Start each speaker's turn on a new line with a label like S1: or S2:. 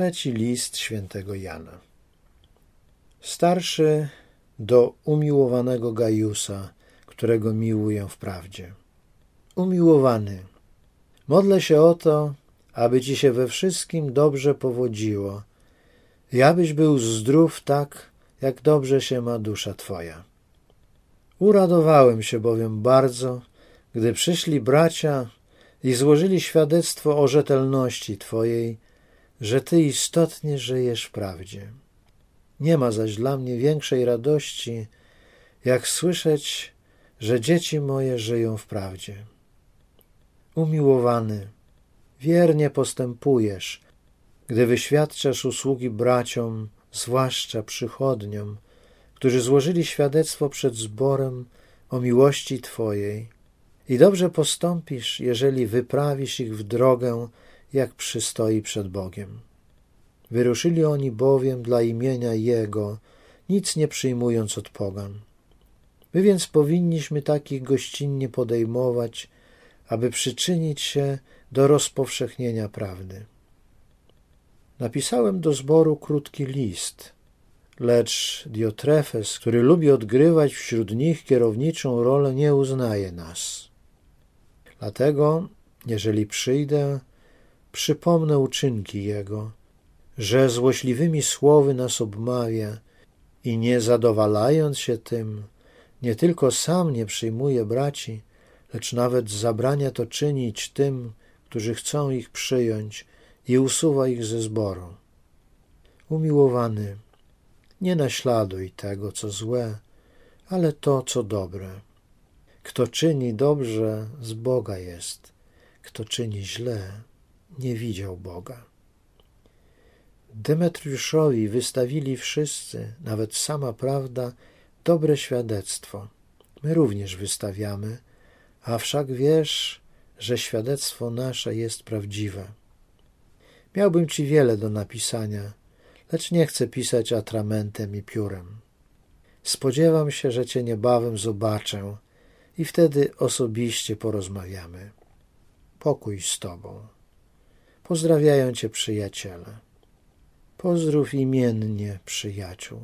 S1: Trzeci list świętego Jana. Starszy do umiłowanego Gajusa, którego miłuję wprawdzie. Umiłowany, modlę się o to, aby ci się we wszystkim dobrze powodziło i abyś był zdrów tak, jak dobrze się ma dusza twoja. Uradowałem się bowiem bardzo, gdy przyszli bracia i złożyli świadectwo o rzetelności twojej, że ty istotnie żyjesz w prawdzie. Nie ma zaś dla mnie większej radości, jak słyszeć, że dzieci moje żyją w prawdzie. Umiłowany, wiernie postępujesz, gdy wyświadczasz usługi braciom, zwłaszcza przychodniom, którzy złożyli świadectwo przed zborem o miłości Twojej i dobrze postąpisz, jeżeli wyprawisz ich w drogę, jak przystoi przed Bogiem. Wyruszyli oni bowiem dla imienia Jego, nic nie przyjmując od pogan. My więc powinniśmy takich gościnnie podejmować, aby przyczynić się do rozpowszechnienia prawdy. Napisałem do zboru krótki list, lecz Diotrefes, który lubi odgrywać wśród nich kierowniczą rolę, nie uznaje nas. Dlatego, jeżeli przyjdę, przypomnę uczynki jego, że złośliwymi słowy nas obmawia i nie zadowalając się tym, nie tylko sam nie przyjmuje braci, lecz nawet zabrania to czynić tym, którzy chcą ich przyjąć i usuwa ich ze zboru. Umiłowany, nie naśladuj tego, co złe, ale to, co dobre. Kto czyni dobrze, z Boga jest. Kto czyni źle, nie widział Boga. Demetriuszowi wystawili wszyscy, nawet sama prawda, dobre świadectwo. My również wystawiamy, a wszak wiesz, że świadectwo nasze jest prawdziwe. Miałbym ci wiele do napisania, lecz nie chcę pisać atramentem i piórem. Spodziewam się, że cię niebawem zobaczę i wtedy osobiście porozmawiamy. Pokój z tobą. Pozdrawiają cię przyjaciele. Pozdrów imiennie przyjaciół.